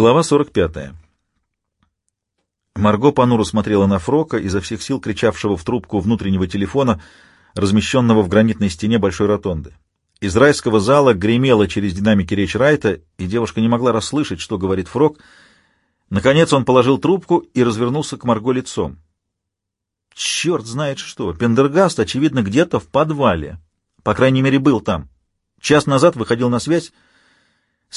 Глава 45. Марго понуро смотрела на Фрока, изо всех сил кричавшего в трубку внутреннего телефона, размещенного в гранитной стене большой ротонды. Из райского зала гремела через динамики речь Райта, и девушка не могла расслышать, что говорит Фрок. Наконец он положил трубку и развернулся к Марго лицом. Черт знает что! Пендергаст, очевидно, где-то в подвале. По крайней мере, был там. Час назад выходил на связь,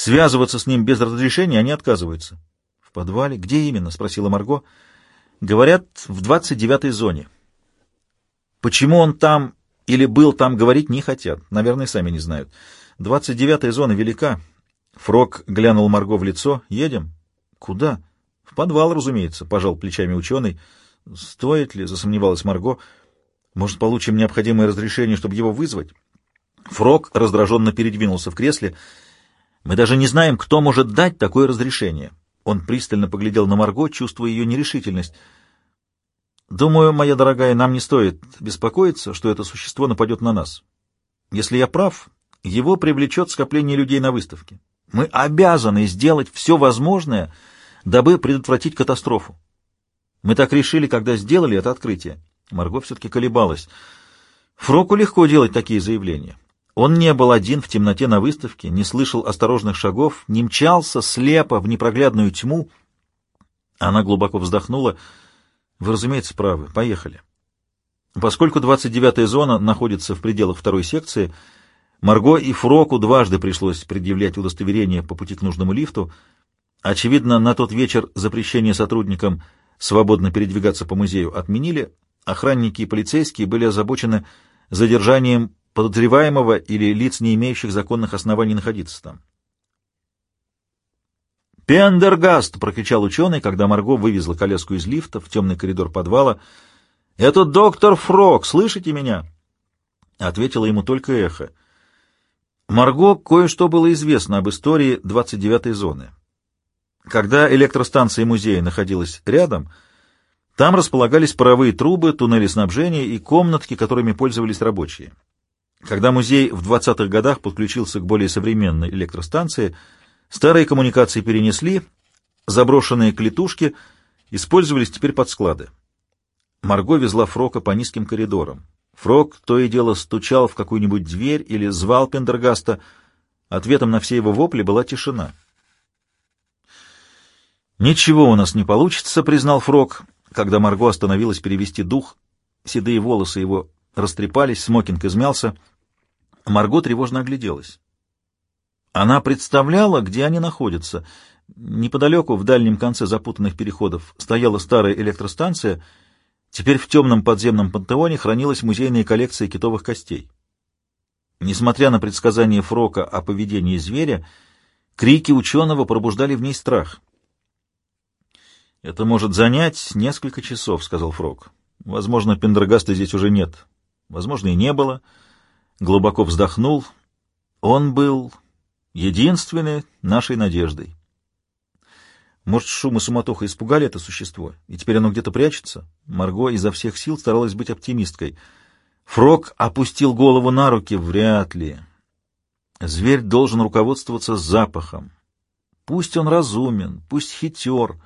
Связываться с ним без разрешения они отказываются. — В подвале? Где именно? — спросила Марго. — Говорят, в двадцать девятой зоне. Почему он там или был там, говорить не хотят. Наверное, сами не знают. Двадцать девятая зона велика. Фрог глянул Марго в лицо. — Едем? — Куда? — В подвал, разумеется, — пожал плечами ученый. — Стоит ли? — засомневалась Марго. — Может, получим необходимое разрешение, чтобы его вызвать? Фрог раздраженно передвинулся в кресле — мы даже не знаем, кто может дать такое разрешение. Он пристально поглядел на Марго, чувствуя ее нерешительность. Думаю, моя дорогая, нам не стоит беспокоиться, что это существо нападет на нас. Если я прав, его привлечет скопление людей на выставке. Мы обязаны сделать все возможное, дабы предотвратить катастрофу. Мы так решили, когда сделали это открытие. Марго все-таки колебалась. Фроку легко делать такие заявления. Он не был один в темноте на выставке, не слышал осторожных шагов, не мчался слепо в непроглядную тьму. Она глубоко вздохнула. «Вы, разумеется, правы. Поехали». Поскольку 29-я зона находится в пределах второй секции, Марго и Фроку дважды пришлось предъявлять удостоверение по пути к нужному лифту. Очевидно, на тот вечер запрещение сотрудникам свободно передвигаться по музею отменили. Охранники и полицейские были озабочены задержанием подозреваемого или лиц, не имеющих законных оснований находиться там. «Пендергаст!» — прокричал ученый, когда Марго вывезла коляску из лифта в темный коридор подвала. «Это доктор Фрог, слышите меня?» Ответило ему только эхо. Марго кое-что было известно об истории 29-й зоны. Когда электростанция музея находилась рядом, там располагались паровые трубы, туннели снабжения и комнатки, которыми пользовались рабочие. Когда музей в 20-х годах подключился к более современной электростанции, старые коммуникации перенесли, заброшенные клетушки использовались теперь под склады. Марго везла Фрока по низким коридорам. Фрок то и дело стучал в какую-нибудь дверь или звал Пендергаста. Ответом на все его вопли была тишина. «Ничего у нас не получится», — признал Фрок, когда Марго остановилась перевести дух. Седые волосы его растрепались, смокинг измялся — Марго тревожно огляделась. Она представляла, где они находятся. Неподалеку, в дальнем конце запутанных переходов, стояла старая электростанция. Теперь в темном подземном пантеоне хранилась музейная коллекция китовых костей. Несмотря на предсказание Фрока о поведении зверя, крики ученого пробуждали в ней страх. «Это может занять несколько часов», — сказал Фрок. «Возможно, Пендрагаста здесь уже нет. Возможно, и не было» глубоко вздохнул. Он был единственной нашей надеждой. Может, шум и суматоха испугали это существо, и теперь оно где-то прячется? Марго изо всех сил старалась быть оптимисткой. Фрог опустил голову на руки. Вряд ли. Зверь должен руководствоваться запахом. Пусть он разумен, пусть хитер,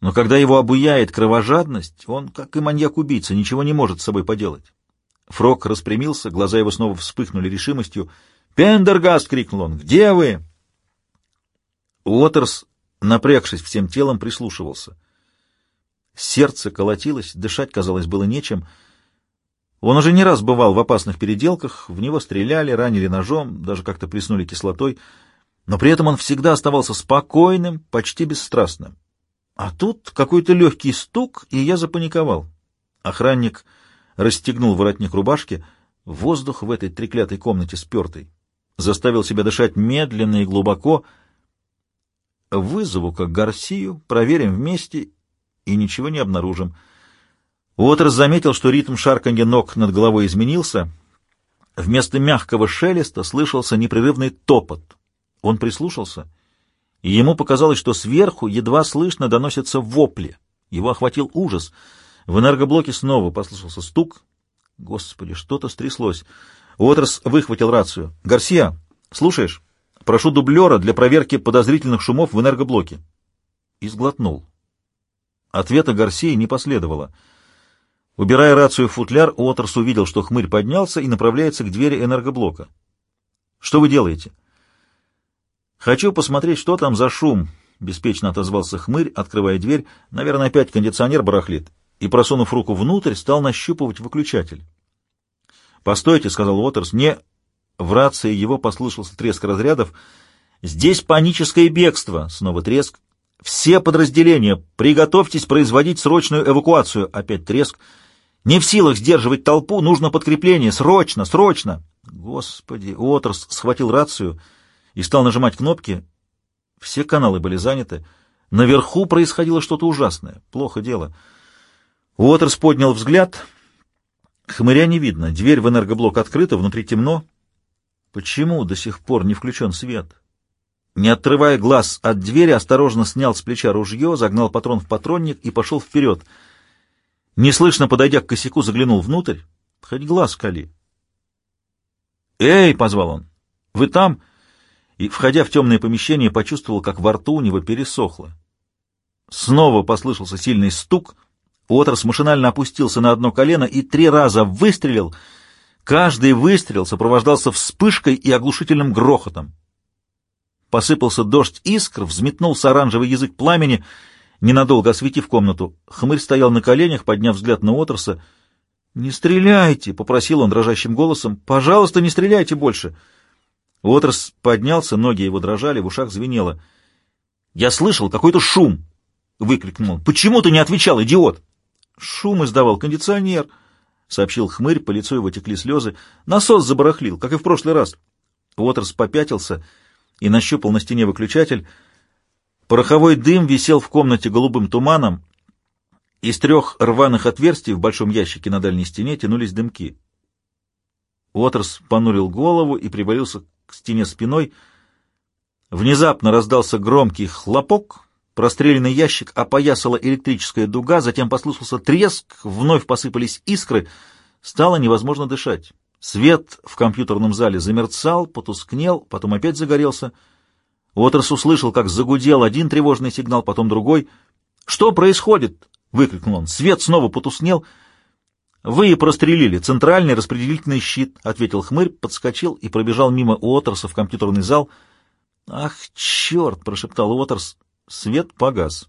но когда его обуяет кровожадность, он, как и маньяк-убийца, ничего не может с собой поделать. Фрог распрямился, глаза его снова вспыхнули решимостью. «Пендергаст!» — крикнул он. «Где вы?» Уотерс, напрягшись всем телом, прислушивался. Сердце колотилось, дышать, казалось, было нечем. Он уже не раз бывал в опасных переделках, в него стреляли, ранили ножом, даже как-то плеснули кислотой, но при этом он всегда оставался спокойным, почти бесстрастным. А тут какой-то легкий стук, и я запаниковал. Охранник расстегнул воротник рубашки. Воздух в этой треклятой комнате спертый. Заставил себя дышать медленно и глубоко. Вызову как Гарсию, проверим вместе и ничего не обнаружим. Уотерс заметил, что ритм шарканья ног над головой изменился. Вместо мягкого шелеста слышался непрерывный топот. Он прислушался, и ему показалось, что сверху едва слышно доносятся вопли. Его охватил ужас — в энергоблоке снова послышался стук. Господи, что-то стряслось. Уотерс выхватил рацию. «Гарсия, слушаешь?» Прошу дублера для проверки подозрительных шумов в энергоблоке. И сглотнул. Ответа Гарсии не последовало. Убирая рацию в футляр, Уотерс увидел, что хмырь поднялся и направляется к двери энергоблока. «Что вы делаете?» «Хочу посмотреть, что там за шум», — беспечно отозвался хмырь, открывая дверь. «Наверное, опять кондиционер барахлит». И, просунув руку внутрь, стал нащупывать выключатель. «Постойте», — сказал Уотерс, — «не...» В рации его послышался треск разрядов. «Здесь паническое бегство!» — снова треск. «Все подразделения! Приготовьтесь производить срочную эвакуацию!» — опять треск. «Не в силах сдерживать толпу, нужно подкрепление! Срочно! Срочно!» Господи! Уотерс схватил рацию и стал нажимать кнопки. Все каналы были заняты. Наверху происходило что-то ужасное. Плохо дело. Уотерс поднял взгляд. Хмыря не видно. Дверь в энергоблок открыта, внутри темно. Почему до сих пор не включен свет? Не отрывая глаз от двери, осторожно снял с плеча ружье, загнал патрон в патронник и пошел вперед. Неслышно подойдя к косяку, заглянул внутрь. Хоть глаз кали. «Эй!» — позвал он. «Вы там?» И, входя в темное помещение, почувствовал, как во рту у него пересохло. Снова послышался сильный стук. Уотерс машинально опустился на одно колено и три раза выстрелил. Каждый выстрел сопровождался вспышкой и оглушительным грохотом. Посыпался дождь искр, взметнулся оранжевый язык пламени, ненадолго осветив комнату. Хмырь стоял на коленях, подняв взгляд на Уотерса — «Не стреляйте!» — попросил он дрожащим голосом. «Пожалуйста, не стреляйте больше!» Уотерс поднялся, ноги его дрожали, в ушах звенело. «Я слышал какой-то шум!» — выкрикнул он. «Почему ты не отвечал, идиот?» «Шум издавал кондиционер», — сообщил хмырь, по лицу его текли слезы. «Насос забарахлил, как и в прошлый раз». Уотерс попятился и нащупал на стене выключатель. Пороховой дым висел в комнате голубым туманом, из трех рваных отверстий в большом ящике на дальней стене тянулись дымки. Уотерс понурил голову и привалился к стене спиной. Внезапно раздался громкий хлопок, простреленный ящик опоясала электрическая дуга, затем послышался треск, вновь посыпались искры, стало невозможно дышать. Свет в компьютерном зале замерцал, потускнел, потом опять загорелся. Уотерс услышал, как загудел один тревожный сигнал, потом другой. «Что происходит?» — выкрикнул он. «Свет снова потуснел». «Вы прострелили центральный распределительный щит», — ответил хмырь, подскочил и пробежал мимо Уотерса в компьютерный зал. «Ах, черт!» — прошептал Уотерс. Свет погас.